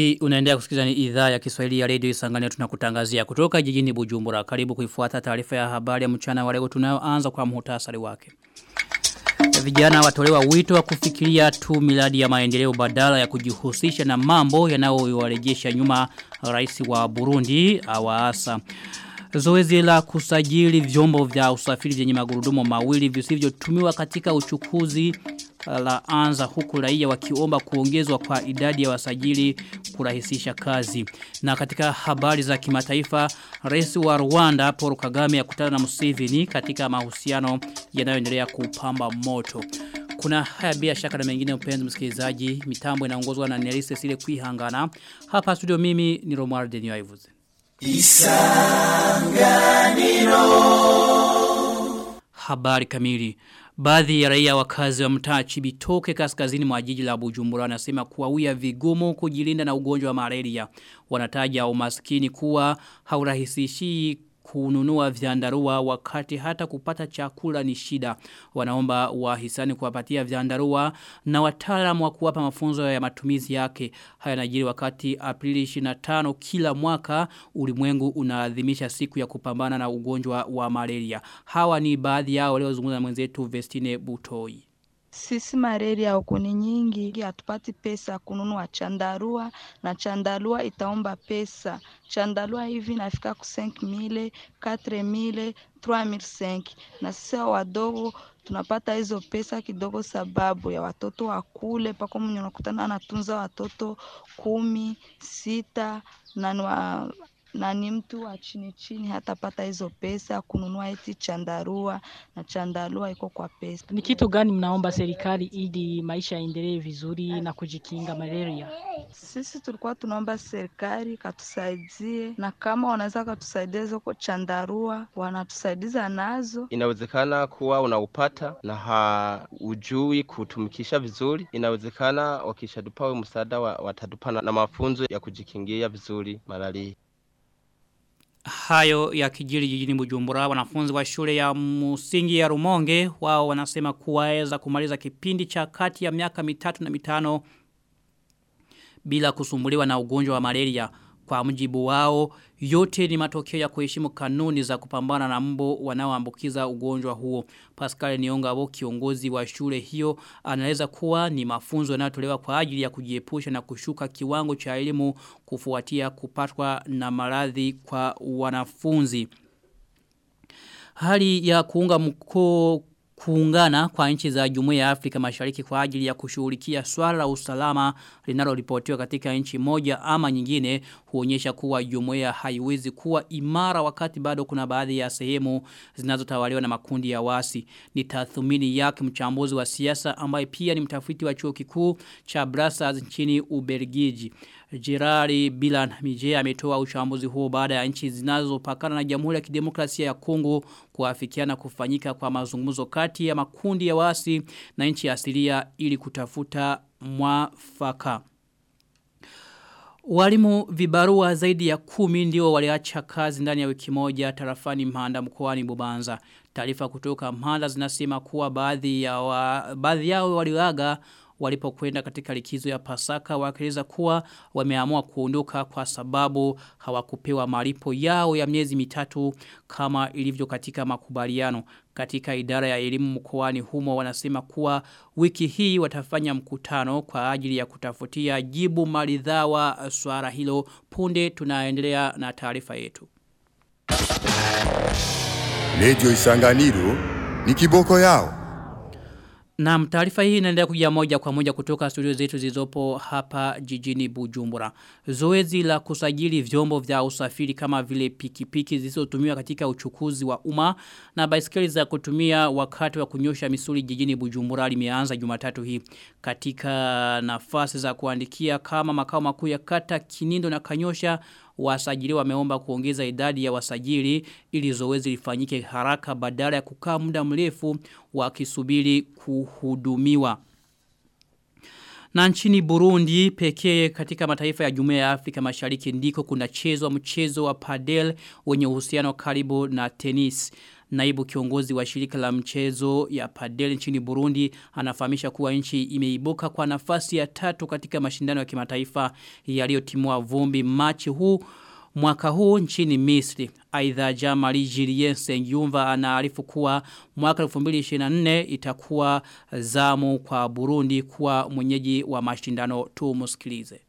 Hii unaendelea kusikiza ni idhaa ya Kiswahili ya Radio Isangania tunakutangazia kutoka jijini Bujumbura. Karibu kuifuata taarifa ya habari ya mchana wa leo tunayoanza kwa muhtasari wake. Vijana watolewa wito wa kufikiria tu miradi ya maendeleo badala ya kujihusisha na mambo yanayowarejesha nyuma rais wa Burundi awaasa. Zoezi la kusajili vyombo vya usafiri vyenye magurudumu mawili visivyotumiwa katika uchukuzi la anza huku raia wakiomba kuongezwa kwa idadi ya wasajili kurahisisha kazi. Na katika habari za kimataifa, rais wa Rwanda Paul Kagame akutana na Museveni katika mahusiano yanayoendelea kupamba moto. Kuna haya bila shaka na mengine upenzi msikilizaji, mitambo inaongozwa na Nelise Sile Kuihangana. Hapa studio mimi ni Romuald Denio Ivuze. Isanganiro Habari kamili Baadhi ya raia wakazi wa mtaa Chibitoke kaskazini mwa jiji la Bujumbura wanasema kuwa huya vigumu kujilinda na ugonjwa wa malaria. Wanataja umaskini kuwa haurahisishi kununua vyandarua wakati hata kupata chakula ni shida. Wanaomba wahisani kuwapatia vyandarua na wataalamu wa kuwapa mafunzo ya matumizi yake. Haya najiri wakati Aprili 25 kila mwaka ulimwengu unaadhimisha siku ya kupambana na ugonjwa wa malaria. Hawa ni baadhi yao leo zungumza na mwenzetu Vestine Butoi. Sisi malaria huku ni nyingi, hatupati pesa kununua chandarua na chandarua itaomba pesa. Chandarua hivi nafika ku 5000, 4000, 3500 na sisi wadogo tunapata hizo pesa kidogo sababu ya watoto wakule pako mwenye unakutana anatunza watoto kumi, sita na na ni mtu wa chini chini hatapata hizo pesa kununua eti chandarua na chandarua iko kwa pesa. Ni kitu gani mnaomba serikali ili maisha yaendelee vizuri na kujikinga malaria? Sisi tulikuwa tunaomba serikali katusaidie, na kama wanaweza katusaidia zoko chandarua wanatusaidiza nazo. Inawezekana kuwa unaupata na haujui kutumikisha vizuri. Inawezekana wakishatupa msaada watatupa na mafunzo ya kujikingia vizuri malaria. Hayo ya kijiri jijini Bujumbura. Wanafunzi wa shule ya msingi ya Rumonge wao wanasema kuwaweza kumaliza kipindi cha kati ya miaka mitatu na mitano bila kusumbuliwa na ugonjwa wa malaria kwa mjibu wao yote ni matokeo ya kuheshimu kanuni za kupambana na mbo wanaoambukiza ugonjwa huo. Pascal Niongabo kiongozi wa shule hiyo anaeleza kuwa ni mafunzo yanayotolewa kwa ajili ya kujiepusha na kushuka kiwango cha elimu kufuatia kupatwa na maradhi kwa wanafunzi. Hali ya kuunga mkoo kuungana kwa nchi za Jumuiya ya Afrika Mashariki kwa ajili ya kushughulikia swala la usalama linaloripotiwa katika nchi moja ama nyingine huonyesha kuwa jumuiya haiwezi kuwa imara wakati bado kuna baadhi ya sehemu zinazotawaliwa na makundi ya wasi. Ni tathmini yake mchambuzi wa siasa ambaye pia ni mtafiti wa chuo kikuu cha Brussels nchini Ubelgiji. Gerari Bilan Mije ametoa uchambuzi huo baada ya nchi zinazopakana na Jamhuri ya Kidemokrasia ya Kongo kuafikiana kufanyika kwa mazungumzo kati ya makundi ya wasi na nchi asilia ili kutafuta mwafaka. Walimu vibarua zaidi ya kumi ndio waliacha kazi ndani ya wiki moja tarafani Mhanda mkoani Bubanza. Taarifa kutoka Mhanda zinasema kuwa baadhi ya wa, baadhi yao waliaga walipokwenda katika likizo ya Pasaka wakieleza kuwa wameamua kuondoka kwa sababu hawakupewa malipo yao ya miezi mitatu kama ilivyo katika makubaliano. Katika idara ya elimu mkoani humo wanasema kuwa wiki hii watafanya mkutano kwa ajili ya kutafutia jibu maridhawa swala hilo punde tunaendelea na taarifa yetu. Lejo Isanganiro ni kiboko yao. Na taarifa hii inaendelea kuja moja kwa moja kutoka studio zetu zilizopo hapa jijini Bujumbura. Zoezi la kusajili vyombo vya usafiri kama vile pikipiki zilizotumiwa katika uchukuzi wa umma na baisikeli za kutumia wakati wa kunyosha misuli jijini Bujumbura limeanza Jumatatu hii. Katika nafasi za kuandikia kama makao makuu ya kata Kinindo na Kanyosha wasajili wameomba kuongeza idadi ya wasajili ili zoezi lifanyike haraka badala ya kukaa muda mrefu wakisubiri kuhudumiwa. Na nchini Burundi pekee katika mataifa ya Jumuiya ya Afrika Mashariki ndiko kunachezwa mchezo wa padel wenye uhusiano karibu na tenis. Naibu kiongozi wa shirika la mchezo ya padel nchini Burundi anafahamisha kuwa nchi imeibuka kwa nafasi ya tatu katika mashindano ya kimataifa yaliyotimua vumbi Machi huu mwaka huu nchini Misri. Aidha Jamali Julien Sengyumva anaarifu kuwa mwaka 2024 itakuwa zamu kwa Burundi kuwa mwenyeji wa mashindano tumusikilize.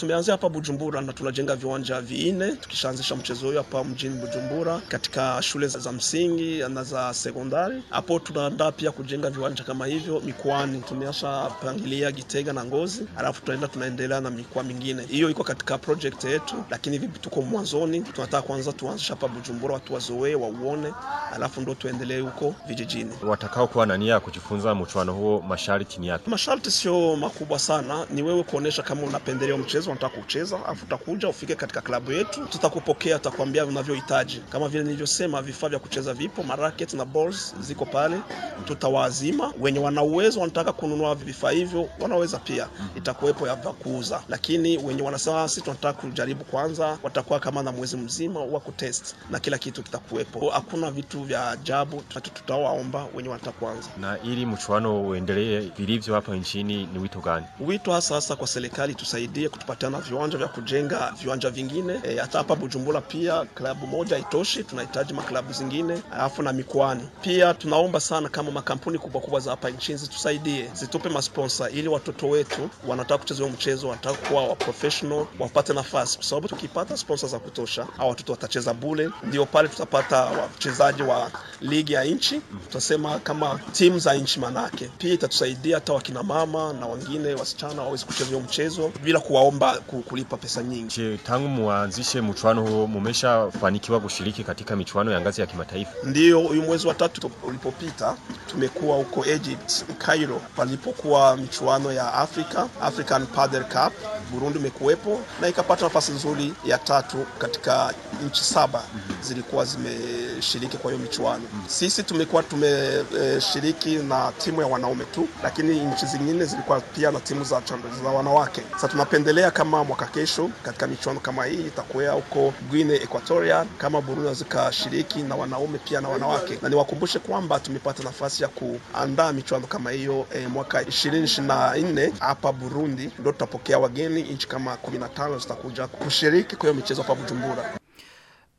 Tumeanzia hapa Bujumbura na tunajenga viwanja vinne tukishaanzisha mchezo huyo hapa mjini Bujumbura katika shule za msingi na za sekondari. Hapo tunaandaa pia kujenga viwanja kama hivyo mikoani. Tumeasha pangilia Gitega na Ngozi, alafu tunaenda tunaendelea na mikoa mingine. Hiyo iko katika project yetu, lakini vipi tuko mwanzoni. Tunataka kwanza tuanzisha hapa Bujumbura, watu wazoee, wauone, alafu ndo tuendelee huko vijijini. Watakao kuwa na nia ya kujifunza mchuano huo, masharti ni yapi? Masharti sio makubwa sana, ni wewe kuonesha kama unapendelea mchezo unataka kucheza, afu utakuja ufike katika klabu yetu, tutakupokea, tutakwambia unavyohitaji. Kama vile nilivyosema, vifaa vya kucheza vipo, maracket na balls ziko pale, tutawazima Wenye wana uwezo wanataka kununua vifaa hivyo wanaweza pia, itakuwepo ya kuuza, lakini wenye wanasema sisi tunataka kujaribu kwanza, watakuwa kama na mwezi mzima wa kutest na kila kitu kitakuwepo. Hakuna vitu vya ajabu, tutawaomba wenye wanataka kwanza. Na ili mchuano uendelee vilivyo hapa nchini, ni wito gani? Wito hasa hasa kwa serikali tusaidie kutupatia na viwanja vya kujenga viwanja vingine. E, hata hapa Bujumbura pia klabu moja haitoshi, tunahitaji maklabu zingine, alafu na mikoani. Pia. Tunaomba sana kama makampuni kubwa kubwa za hapa nchini zitusaidie, zitupe masponsa ili watoto wetu wanataka kucheza mchezo, wanataka kuwa wa professional wapate nafasi, kwa sababu tukipata sponsor za kutosha, hao watoto watacheza bule, ndio pale tutapata wachezaji wa ligi ya nchi, tutasema kama timu za nchi, manake. Pia itatusaidia hata wakina mama na wengine wasichana waweze kucheza mchezo bila kuwaomba kulipa pesa nyingi. Je, tangu muanzishe mchuano huo mumeshafanikiwa kushiriki katika michuano ya ngazi ya kimataifa? Ndiyo, huyu mwezi wa tatu ulipopita tumekuwa huko Egypt, Cairo, palipokuwa michuano ya Africa, African Padel Cup. Burundi imekuwepo na ikapata nafasi nzuri ya tatu katika nchi saba zilikuwa zimeshiriki kwa hiyo michuano. Sisi tumekuwa tumeshiriki na timu ya wanaume tu, lakini nchi zingine zilikuwa pia na timu za, za wanawake. Sasa tunapendelea kama mwaka kesho katika michuano kama hii itakuwa huko Guinea Equatorial, kama Burundi zikashiriki na wanaume pia na wanawake, na niwakumbushe kwamba tumepata nafasi ya kuandaa michuano kama hiyo e, mwaka 2024 hapa Burundi, ndio tutapokea wageni nchi kama 15 zitakuja kushiriki kwa hiyo michezo hapa Bujumbura.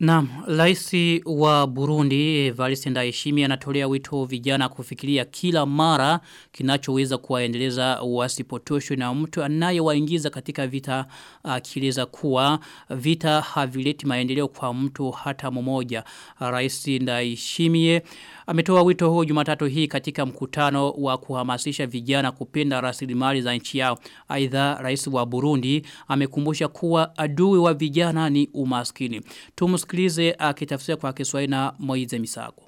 Naam, rais wa Burundi Evariste Ndayishimiye anatolea wito vijana kufikiria kila mara kinachoweza kuwaendeleza wasipotoshwe na mtu anayewaingiza katika vita akieleza kuwa vita havileti maendeleo kwa mtu hata mmoja. Rais Ndayishimiye ametoa wito huo Jumatatu hii katika mkutano wa kuhamasisha vijana kupenda rasilimali za nchi yao. Aidha rais wa Burundi amekumbusha kuwa adui wa vijana ni umaskini. Tumusikilize akitafsiri kwa Kiswahili na Moize Misago.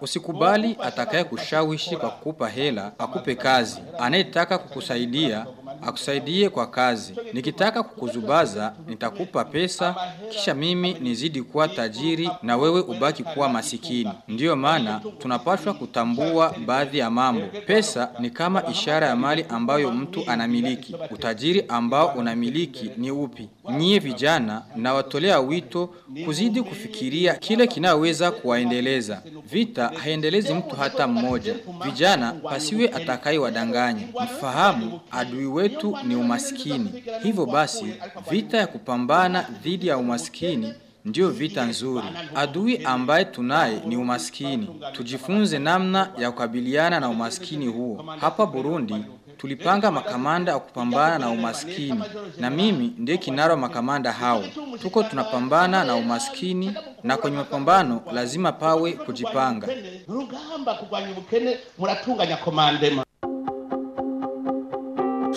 Usikubali atakaye kushawishi kwa kukupa hela akupe kazi. Anayetaka kukusaidia akusaidie kwa kazi. Nikitaka kukuzubaza nitakupa pesa kisha mimi nizidi kuwa tajiri na wewe ubaki kuwa masikini. Ndiyo maana tunapashwa kutambua baadhi ya mambo. Pesa ni kama ishara ya mali ambayo mtu anamiliki. Utajiri ambao unamiliki ni upi? Nyie vijana na watolea wito kuzidi kufikiria kile kinaweza kuwaendeleza. Vita haendelezi mtu hata mmoja. Vijana pasiwe atakai wadanganya. Mfahamu adui wetu ni umaskini. Hivyo basi vita ya kupambana dhidi ya umaskini Ndiyo vita nzuri. Adui ambaye tunaye ni umaskini. Tujifunze namna ya kukabiliana na umaskini huo. Hapa Burundi tulipanga makamanda ya kupambana na umaskini na mimi ndiye kinara makamanda hao. Tuko tunapambana na umaskini na kwenye mapambano lazima pawe kujipanga. Rugamba kugwanya ubukene muratunganya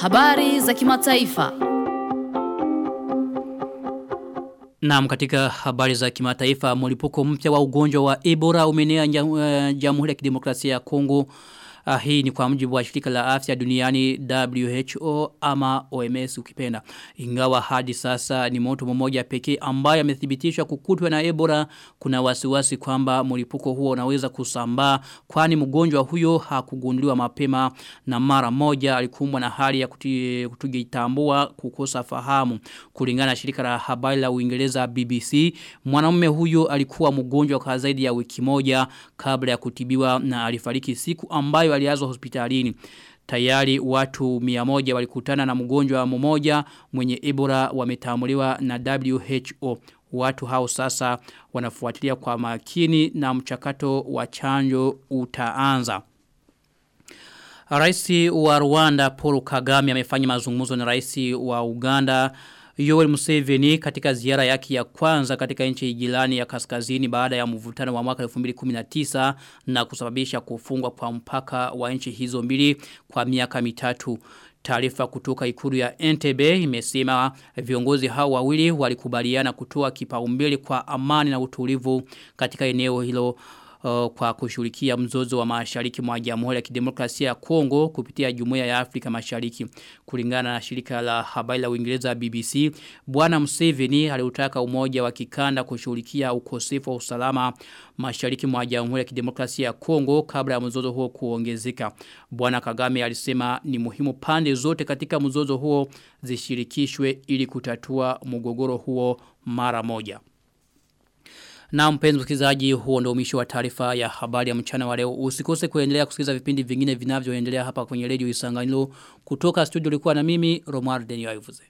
Habari za kimataifa. Naam katika habari za kimataifa mlipuko mpya wa ugonjwa wa Ebola umenea eh, Jamhuri ya Kidemokrasia ya Kongo Uh, hii ni kwa mjibu wa shirika la afya duniani WHO ama OMS ukipenda. Ingawa hadi sasa ni moto mmoja pekee ambaye amethibitishwa kukutwa na Ebola kuna wasiwasi kwamba mlipuko huo unaweza kusambaa kwani mgonjwa huyo hakugunduliwa mapema na mara moja alikumbwa na hali ya kutujitambua kukosa fahamu kulingana na shirika la habari la Uingereza BBC mwanamume huyo alikuwa mgonjwa kwa zaidi ya wiki moja kabla ya kutibiwa na alifariki siku ambayo aliazwa hospitalini Tayari watu miamoja walikutana na mgonjwa mmoja mwenye Ebola wametamuliwa na WHO. Watu hao sasa wanafuatilia kwa makini na mchakato wa chanjo utaanza. Raisi wa Rwanda Paul Kagame amefanya mazungumzo na raisi wa Uganda Yoweri Museveni katika ziara yake ya kwanza katika nchi jirani ya kaskazini baada ya mvutano wa mwaka 2019 na kusababisha kufungwa kwa mpaka wa nchi hizo mbili kwa miaka mitatu. Taarifa kutoka ikulu ya ntb imesema viongozi hao wawili walikubaliana kutoa kipaumbele kwa amani na utulivu katika eneo hilo uh, kwa kushughulikia mzozo wa mashariki mwa Jamhuri ya Kidemokrasia ya Kongo kupitia Jumuiya ya Afrika Mashariki. Kulingana na shirika la habari la Uingereza BBC, Bwana Museveni aliutaka umoja wa kikanda kushughulikia ukosefu wa usalama mashariki mwa Jamhuri ya Kidemokrasia ya Kongo kabla ya mzozo huo kuongezeka. Bwana Kagame alisema ni muhimu pande zote katika mzozo huo zishirikishwe ili kutatua mgogoro huo mara moja. Na mpenzi msikilizaji huo ndio mwisho wa taarifa ya habari ya mchana wa leo. Usikose kuendelea kusikiliza vipindi vingine vinavyoendelea hapa kwenye Radio Isanganiro kutoka studio ulikuwa na mimi Romar Denio Ayuvuze.